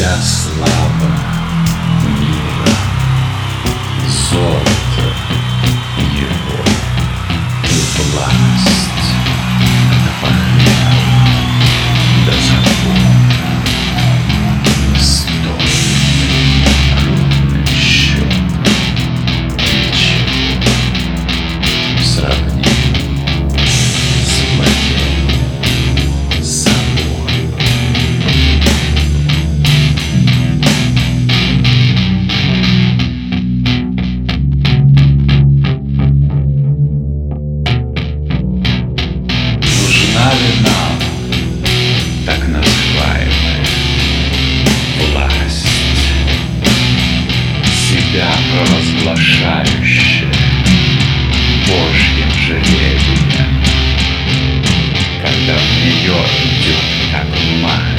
just love. себя разглашающее, Божьим жребием, когда в нее идет как мать.